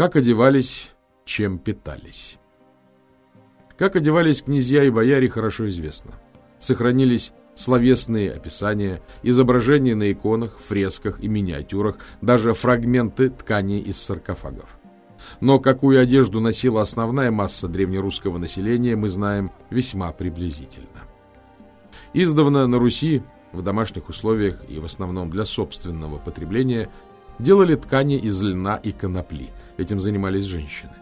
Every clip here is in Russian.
Как одевались, чем питались. Как одевались князья и бояре, хорошо известно. Сохранились словесные описания, изображения на иконах, фресках и миниатюрах, даже фрагменты тканей из саркофагов. Но какую одежду носила основная масса древнерусского населения, мы знаем весьма приблизительно. Издавна на Руси, в домашних условиях и в основном для собственного потребления, делали ткани из льна и конопли. Этим занимались женщины.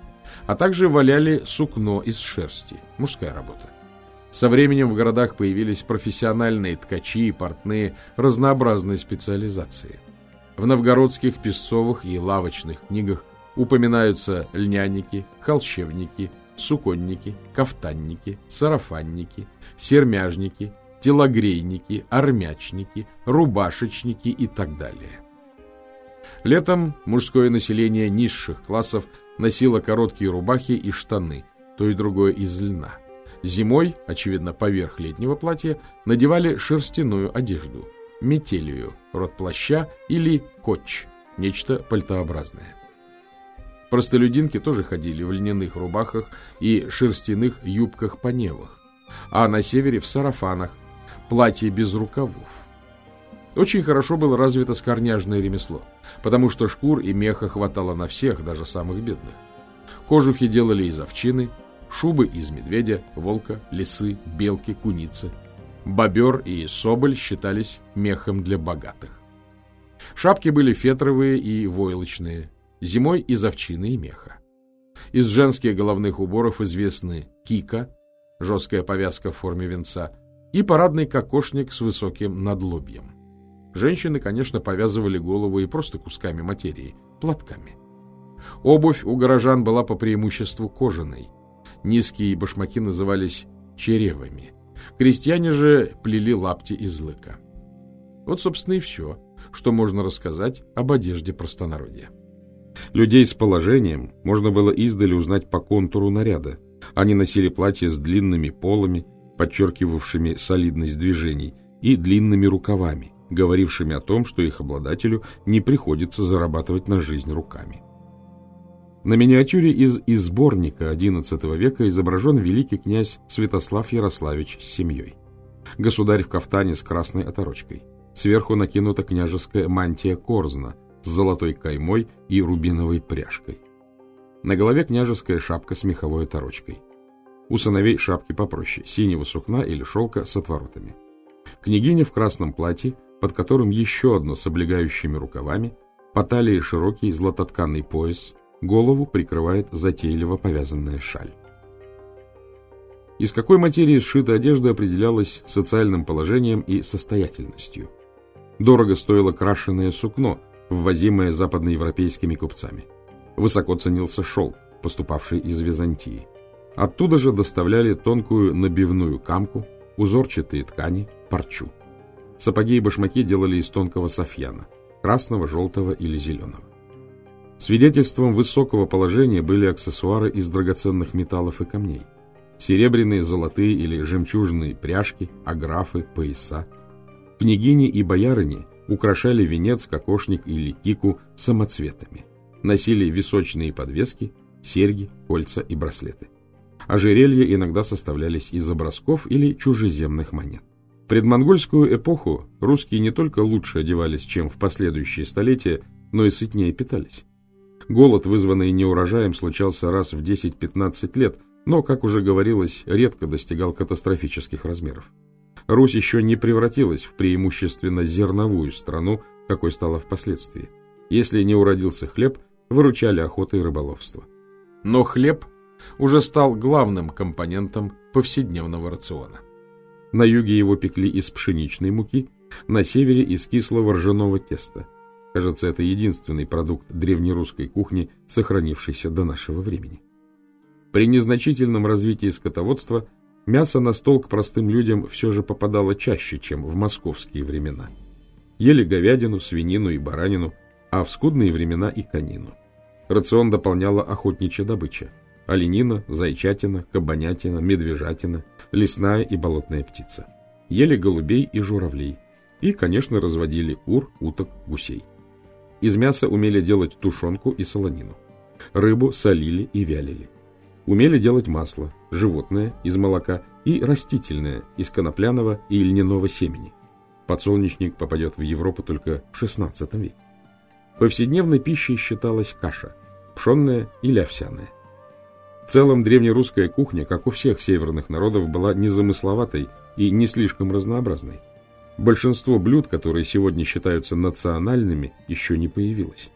А также валяли сукно из шерсти. Мужская работа. Со временем в городах появились профессиональные ткачи и портные разнообразной специализации. В новгородских песцовых и лавочных книгах упоминаются льняники, холщевники, суконники, кафтанники, сарафанники, сермяжники, телогрейники, армячники, рубашечники и так далее. Летом мужское население низших классов носило короткие рубахи и штаны, то и другое из льна. Зимой, очевидно, поверх летнего платья, надевали шерстяную одежду, метелию, род плаща или коч, нечто пальтообразное. Простолюдинки тоже ходили в льняных рубахах и шерстяных юбках-поневах, а на севере в сарафанах, платье без рукавов. Очень хорошо было развито скорняжное ремесло, потому что шкур и меха хватало на всех, даже самых бедных. Кожухи делали из овчины, шубы из медведя, волка, лисы, белки, куницы. Бобер и соболь считались мехом для богатых. Шапки были фетровые и войлочные, зимой из овчины и меха. Из женских головных уборов известны кика, жесткая повязка в форме венца, и парадный кокошник с высоким надлобьем. Женщины, конечно, повязывали голову и просто кусками материи, платками. Обувь у горожан была по преимуществу кожаной. Низкие башмаки назывались черевами. Крестьяне же плели лапти из лыка. Вот, собственно, и все, что можно рассказать об одежде простонародья. Людей с положением можно было издали узнать по контуру наряда. Они носили платья с длинными полами, подчеркивавшими солидность движений, и длинными рукавами, говорившими о том, что их обладателю не приходится зарабатывать на жизнь руками. На миниатюре из изборника XI века изображен великий князь Святослав Ярославич с семьей. Государь в кафтане с красной оторочкой. Сверху накинута княжеская мантия корзна с золотой каймой и рубиновой пряжкой. На голове княжеская шапка с меховой оторочкой. У сыновей шапки попроще, синего сукна или шелка с отворотами. Княгиня в красном платье, под которым еще одно с облегающими рукавами, по талии широкий златотканный пояс, голову прикрывает затейливо повязанная шаль. Из какой материи сшита одежда определялась социальным положением и состоятельностью. Дорого стоило крашеное сукно, ввозимое западноевропейскими купцами. Высоко ценился шелк, поступавший из Византии. Оттуда же доставляли тонкую набивную камку, узорчатые ткани, парчу. Сапоги и башмаки делали из тонкого софьяна, красного, желтого или зеленого. Свидетельством высокого положения были аксессуары из драгоценных металлов и камней. Серебряные, золотые или жемчужные пряжки, аграфы, пояса. Княгини и боярыни украшали венец, кокошник или кику самоцветами. Носили височные подвески, серьги, кольца и браслеты. Ожерелья иногда составлялись из образков или чужеземных монет. Предмонгольскую эпоху русские не только лучше одевались, чем в последующие столетия, но и сытнее питались. Голод, вызванный неурожаем, случался раз в 10-15 лет, но, как уже говорилось, редко достигал катастрофических размеров. Русь еще не превратилась в преимущественно зерновую страну, какой стала впоследствии. Если не уродился хлеб, выручали охота и рыболовство. Но хлеб уже стал главным компонентом повседневного рациона. На юге его пекли из пшеничной муки, на севере из кислого ржаного теста. Кажется, это единственный продукт древнерусской кухни, сохранившийся до нашего времени. При незначительном развитии скотоводства мясо на стол к простым людям все же попадало чаще, чем в московские времена. Ели говядину, свинину и баранину, а в скудные времена и конину. Рацион дополняла охотничья добыча оленина, зайчатина, кабанятина, медвежатина, лесная и болотная птица. Ели голубей и журавлей. И, конечно, разводили кур, уток, гусей. Из мяса умели делать тушенку и солонину. рыбу солили и вялили. Умели делать масло, животное из молока и растительное из конопляного и льняного семени. Подсолнечник попадет в Европу только в XVI веке. Повседневной пищей считалась каша, пшенная или овсяная. В целом древнерусская кухня, как у всех северных народов, была незамысловатой и не слишком разнообразной. Большинство блюд, которые сегодня считаются национальными, еще не появилось.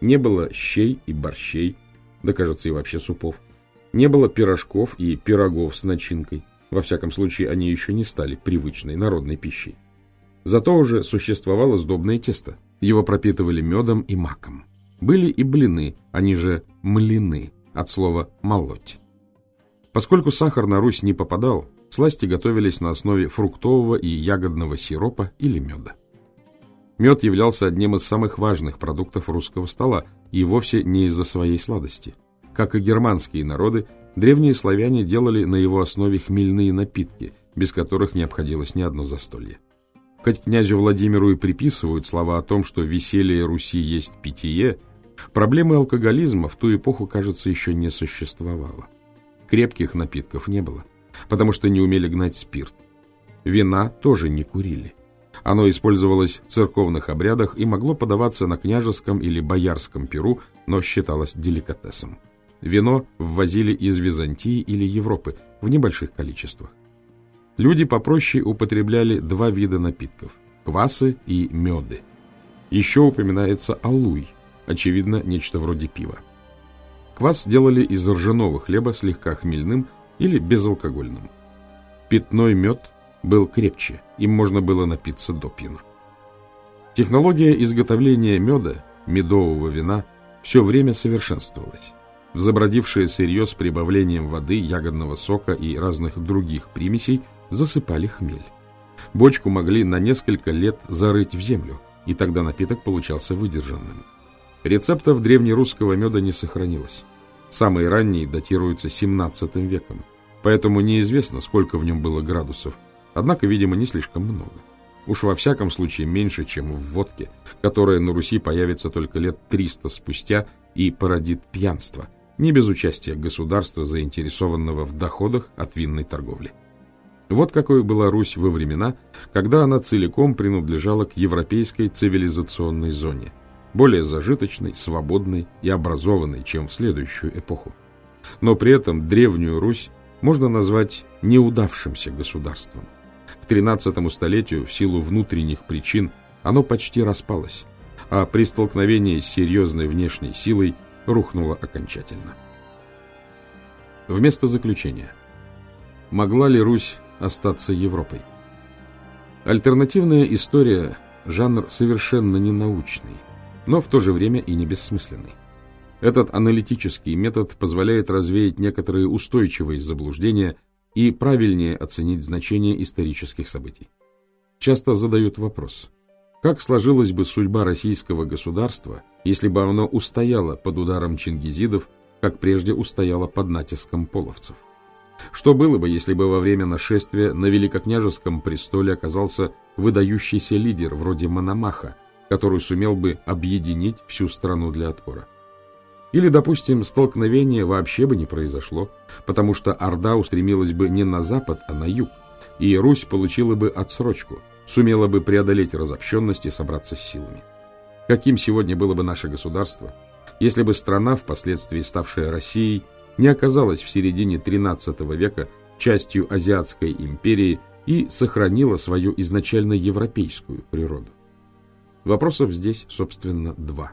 Не было щей и борщей, да, кажется, и вообще супов. Не было пирожков и пирогов с начинкой. Во всяком случае, они еще не стали привычной народной пищей. Зато уже существовало сдобное тесто. Его пропитывали медом и маком. Были и блины, они же млины, от слова «молоть». Поскольку сахар на Русь не попадал, сласти готовились на основе фруктового и ягодного сиропа или меда. Мед являлся одним из самых важных продуктов русского стола и вовсе не из-за своей сладости. Как и германские народы, древние славяне делали на его основе хмельные напитки, без которых не обходилось ни одно застолье. Хоть князю Владимиру и приписывают слова о том, что веселье Руси есть питье, проблемы алкоголизма в ту эпоху, кажется, еще не существовало. Крепких напитков не было, потому что не умели гнать спирт. Вина тоже не курили. Оно использовалось в церковных обрядах и могло подаваться на княжеском или боярском перу, но считалось деликатесом. Вино ввозили из Византии или Европы в небольших количествах. Люди попроще употребляли два вида напитков – квасы и меды. Еще упоминается алуй, очевидно, нечто вроде пива. Квас делали из ржаного хлеба слегка хмельным или безалкогольным. Питной мед был крепче, им можно было напиться до пьяна. Технология изготовления меда, медового вина, все время совершенствовалась. В забродившее сырье с прибавлением воды, ягодного сока и разных других примесей засыпали хмель. Бочку могли на несколько лет зарыть в землю, и тогда напиток получался выдержанным. Рецептов древнерусского меда не сохранилось. Самые ранние датируются 17 веком, поэтому неизвестно, сколько в нем было градусов, однако, видимо, не слишком много. Уж во всяком случае меньше, чем в водке, которая на Руси появится только лет 300 спустя и породит пьянство, не без участия государства, заинтересованного в доходах от винной торговли. Вот какой была Русь во времена, когда она целиком принадлежала к европейской цивилизационной зоне – более зажиточной, свободной и образованной, чем в следующую эпоху. Но при этом Древнюю Русь можно назвать неудавшимся государством. К XIII столетию в силу внутренних причин оно почти распалось, а при столкновении с серьезной внешней силой рухнуло окончательно. Вместо заключения. Могла ли Русь остаться Европой? Альтернативная история – жанр совершенно ненаучный но в то же время и не бессмысленный. Этот аналитический метод позволяет развеять некоторые устойчивые заблуждения и правильнее оценить значение исторических событий. Часто задают вопрос, как сложилась бы судьба российского государства, если бы оно устояло под ударом чингизидов, как прежде устояло под натиском половцев? Что было бы, если бы во время нашествия на великокняжеском престоле оказался выдающийся лидер вроде Мономаха, который сумел бы объединить всю страну для отпора. Или, допустим, столкновение вообще бы не произошло, потому что Орда устремилась бы не на запад, а на юг, и Русь получила бы отсрочку, сумела бы преодолеть разобщенность и собраться с силами. Каким сегодня было бы наше государство, если бы страна, впоследствии ставшая Россией, не оказалась в середине XIII века частью Азиатской империи и сохранила свою изначально европейскую природу? Вопросов здесь, собственно, два.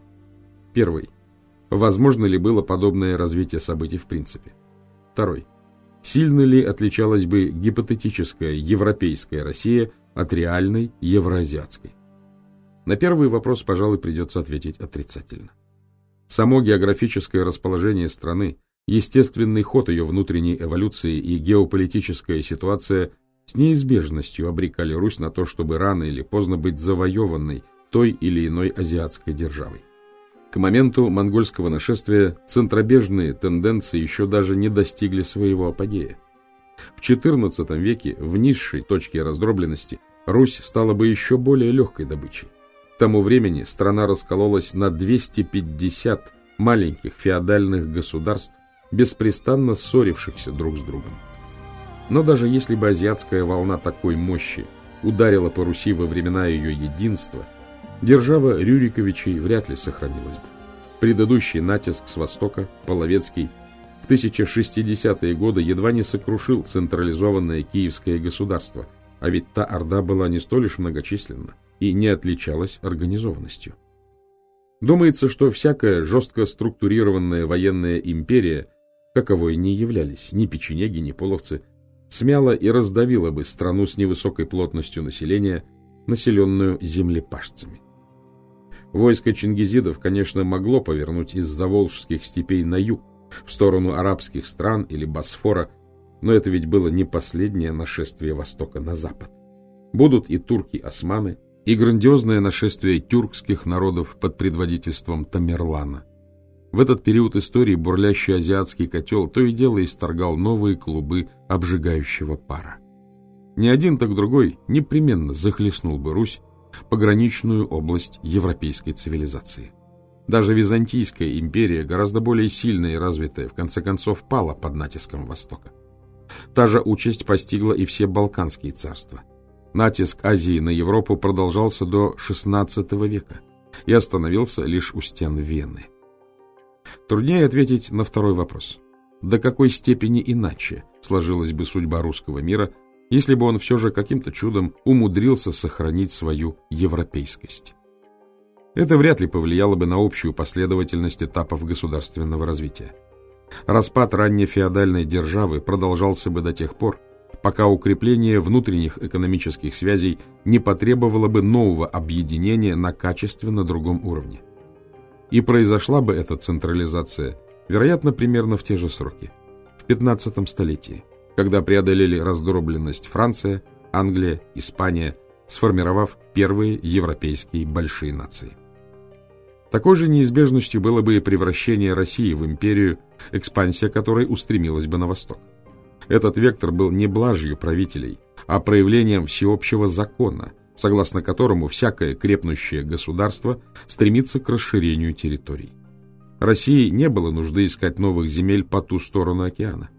Первый. Возможно ли было подобное развитие событий в принципе? Второй. Сильно ли отличалась бы гипотетическая европейская Россия от реальной евроазиатской? На первый вопрос, пожалуй, придется ответить отрицательно. Само географическое расположение страны, естественный ход ее внутренней эволюции и геополитическая ситуация с неизбежностью обрекали Русь на то, чтобы рано или поздно быть завоеванной той или иной азиатской державой. К моменту монгольского нашествия центробежные тенденции еще даже не достигли своего апогея. В XIV веке в низшей точке раздробленности Русь стала бы еще более легкой добычей. К тому времени страна раскололась на 250 маленьких феодальных государств, беспрестанно ссорившихся друг с другом. Но даже если бы азиатская волна такой мощи ударила по Руси во времена ее единства, держава Рюриковичей вряд ли сохранилась бы. Предыдущий натиск с востока, Половецкий, в 1060-е годы едва не сокрушил централизованное киевское государство, а ведь та орда была не столь лишь многочисленна и не отличалась организованностью. Думается, что всякая жестко структурированная военная империя, каковой не являлись ни печенеги, ни половцы, смяла и раздавила бы страну с невысокой плотностью населения, населенную землепашцами. Войско чингизидов, конечно, могло повернуть из заволжских степей на юг, в сторону арабских стран или Босфора, но это ведь было не последнее нашествие Востока на запад. Будут и турки-османы, и грандиозное нашествие тюркских народов под предводительством Тамерлана. В этот период истории бурлящий азиатский котел то и дело исторгал новые клубы обжигающего пара. Ни один, так другой непременно захлестнул бы Русь, пограничную область европейской цивилизации. Даже Византийская империя, гораздо более сильная и развитая, в конце концов пала под натиском Востока. Та же участь постигла и все Балканские царства. Натиск Азии на Европу продолжался до XVI века и остановился лишь у стен Вены. Труднее ответить на второй вопрос. До какой степени иначе сложилась бы судьба русского мира, если бы он все же каким-то чудом умудрился сохранить свою европейскость? Это вряд ли повлияло бы на общую последовательность этапов государственного развития. Распад раннефеодальной державы продолжался бы до тех пор, пока укрепление внутренних экономических связей не потребовало бы нового объединения на качественно другом уровне. И произошла бы эта централизация, вероятно, примерно в те же сроки, в 15 столетии, когда преодолели раздробленность Франция, Англия, Испания, сформировав первые европейские большие нации. Такой же неизбежностью было бы и превращение России в империю, экспансия которой устремилась бы на восток. Этот вектор был не блажью правителей, а проявлением всеобщего закона, согласно которому всякое крепнущее государство стремится к расширению территорий. России не было нужды искать новых земель по ту сторону океана.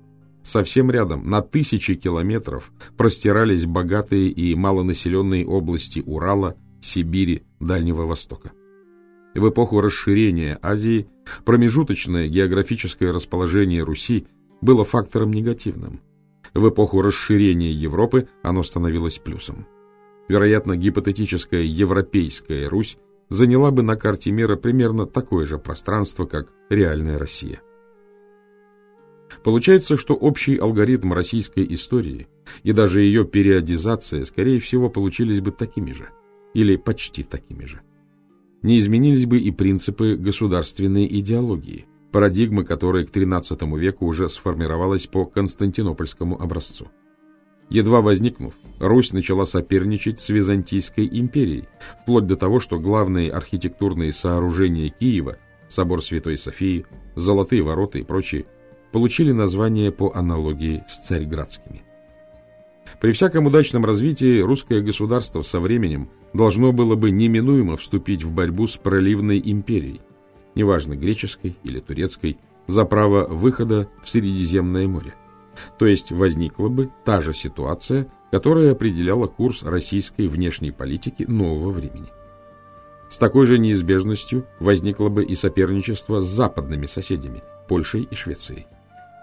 Совсем рядом, на тысячи километров, простирались богатые и малонаселенные области Урала, Сибири, Дальнего Востока. В эпоху расширения Азии промежуточное географическое расположение Руси было фактором негативным. В эпоху расширения Европы оно становилось плюсом. Вероятно, гипотетическая европейская Русь заняла бы на карте мира примерно такое же пространство, как реальная Россия. Получается, что общий алгоритм российской истории и даже ее периодизация, скорее всего, получились бы такими же, или почти такими же не изменились бы и принципы государственной идеологии, парадигмы которой к XIII веку уже сформировалась по константинопольскому образцу. Едва возникнув, Русь начала соперничать с Византийской империей, вплоть до того, что главные архитектурные сооружения Киева, собор Святой Софии, Золотые ворота и прочие, получили название по аналогии с царьградскими. При всяком удачном развитии русское государство со временем должно было бы неминуемо вступить в борьбу с проливной империей, неважно греческой или турецкой, за право выхода в Средиземное море. То есть возникла бы та же ситуация, которая определяла курс российской внешней политики нового времени. С такой же неизбежностью возникло бы и соперничество с западными соседями, Польшей и Швецией.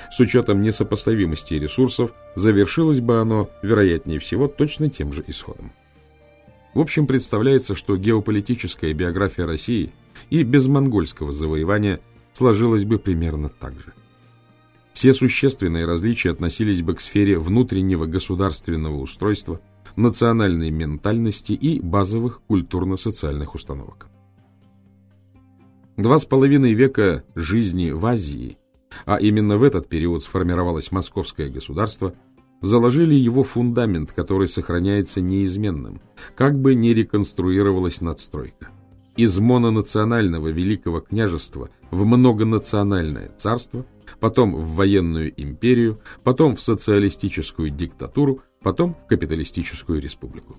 С учетом несопоставимости ресурсов, завершилось бы оно, вероятнее всего, точно тем же исходом. В общем, представляется, что геополитическая биография России и без монгольского завоевания сложилась бы примерно так же. Все существенные различия относились бы к сфере внутреннего государственного устройства, национальной ментальности и базовых культурно-социальных установок. Два с половиной века жизни в Азии, а именно в этот период сформировалось московское государство – заложили его фундамент, который сохраняется неизменным, как бы ни реконструировалась надстройка. Из мононационального Великого княжества в многонациональное царство, потом в военную империю, потом в социалистическую диктатуру, потом в капиталистическую республику.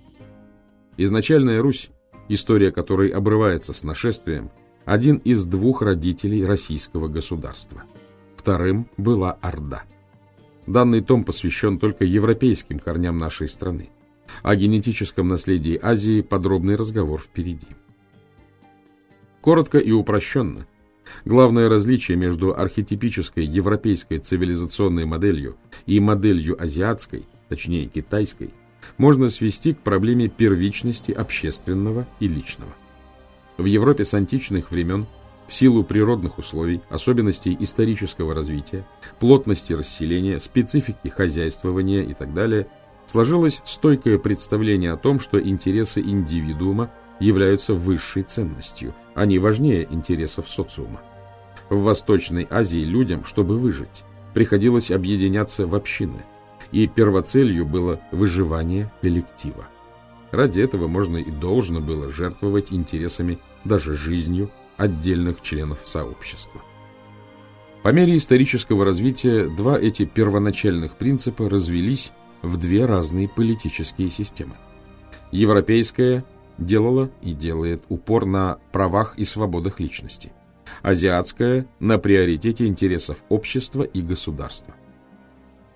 Изначальная Русь, история которой обрывается с нашествием, один из двух родителей российского государства. Вторым была Орда. Данный том посвящен только европейским корням нашей страны. О генетическом наследии Азии подробный разговор впереди. Коротко и упрощенно, главное различие между архетипической европейской цивилизационной моделью и моделью азиатской, точнее китайской, можно свести к проблеме первичности общественного и личного. В Европе с античных времен в силу природных условий, особенностей исторического развития, плотности расселения, специфики хозяйствования и так далее, сложилось стойкое представление о том, что интересы индивидуума являются высшей ценностью, они важнее интересов социума. В Восточной Азии людям, чтобы выжить, приходилось объединяться в общины, и первоцелью было выживание коллектива. Ради этого можно и должно было жертвовать интересами, даже жизнью отдельных членов сообщества. По мере исторического развития два эти первоначальных принципа развелись в две разные политические системы. Европейская делала и делает упор на правах и свободах личности. Азиатская – на приоритете интересов общества и государства.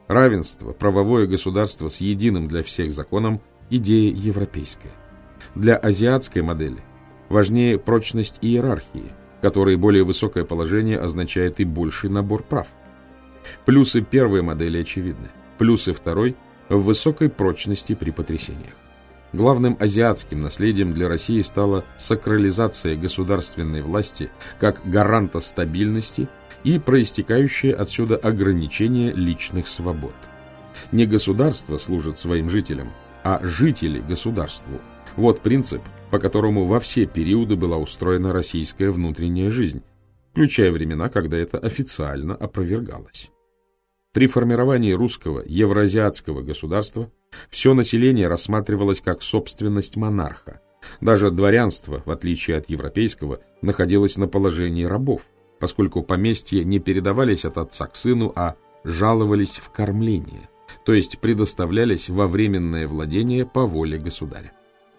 Равенство, правовое государство с единым для всех законом – идея европейская. Для азиатской модели важнее прочность иерархии, которой более высокое положение означает и больший набор прав. Плюсы первой модели очевидны, плюсы второй – в высокой прочности при потрясениях. Главным азиатским наследием для России стала сакрализация государственной власти как гаранта стабильности и проистекающее отсюда ограничение личных свобод. Не государство служит своим жителям, а жители государству. Вот принцип, по которому во все периоды была устроена российская внутренняя жизнь, включая времена, когда это официально опровергалось. При формировании русского евроазиатского государства все население рассматривалось как собственность монарха. Даже дворянство, в отличие от европейского, находилось на положении рабов, поскольку поместья не передавались от отца к сыну, а жаловались в кормление, то есть предоставлялись во временное владение по воле государя.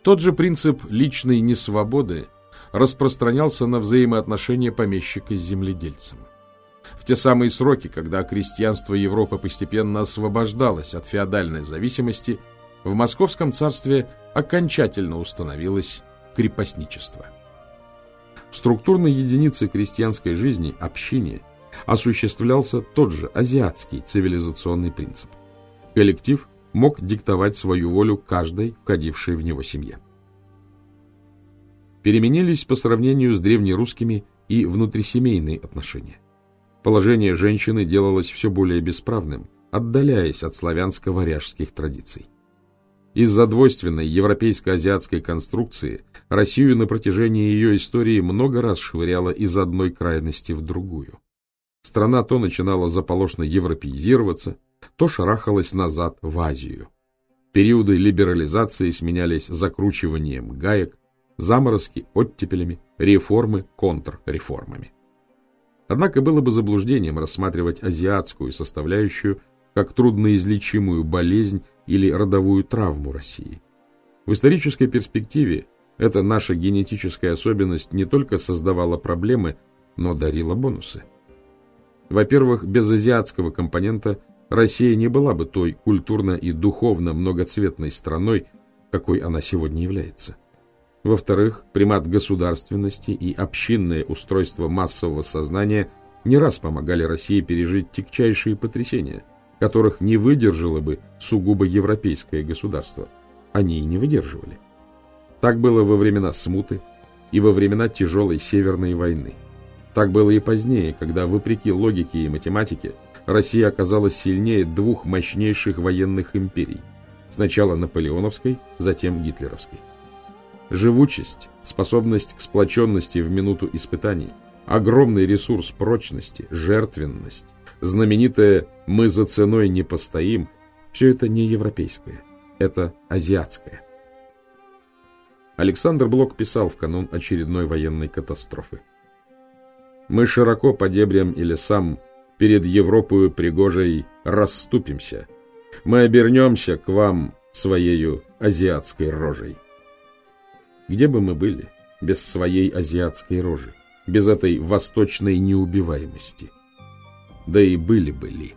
Тот же принцип личной несвободы распространялся на взаимоотношения помещика с земледельцем в те самые сроки, когда крестьянство Европы постепенно освобождалось от феодальной зависимости, в Московском царстве окончательно установилось крепостничество. В структурной единице крестьянской жизни, общине, осуществлялся тот же азиатский цивилизационный принцип. Коллектив мог диктовать свою волю каждой, входившей в него семье. Переменились по сравнению с древнерусскими и внутрисемейные отношения. Положение женщины делалось все более бесправным, отдаляясь от славянско-варяжских традиций. Из-за двойственной европейско-азиатской конструкции Россию на протяжении ее истории много раз швыряла из одной крайности в другую. Страна то начинала заполошно европеизироваться, то шарахалась назад в Азию. Периоды либерализации сменялись закручиванием гаек, заморозки оттепелями, реформы контрреформами. Однако было бы заблуждением рассматривать азиатскую составляющую как трудноизлечимую болезнь или родовую травму России. В исторической перспективе эта наша генетическая особенность не только создавала проблемы, но дарила бонусы. Во-первых, без азиатского компонента Россия не была бы той культурно и духовно многоцветной страной, какой она сегодня является. Во-вторых, примат государственности и общинное устройство массового сознания не раз помогали России пережить тягчайшие потрясения, которых не выдержало бы сугубо европейское государство. Они и не выдерживали. Так было во времена смуты и во времена тяжелой Северной войны. Так было и позднее, когда, вопреки логике и математике, Россия оказалась сильнее двух мощнейших военных империй. Сначала наполеоновской, затем гитлеровской. Живучесть, способность к сплоченности в минуту испытаний, огромный ресурс прочности, жертвенность, знаменитое «мы за ценой не постоим» – все это не европейское, это азиатское. Александр Блок писал в канун очередной военной катастрофы. «Мы широко по дебрям и лесам перед Европою пригожей расступимся. Мы обернемся к вам своею азиатской рожей». Где бы мы были без своей азиатской рожи? без этой восточной неубиваемости. Да и были бы ли.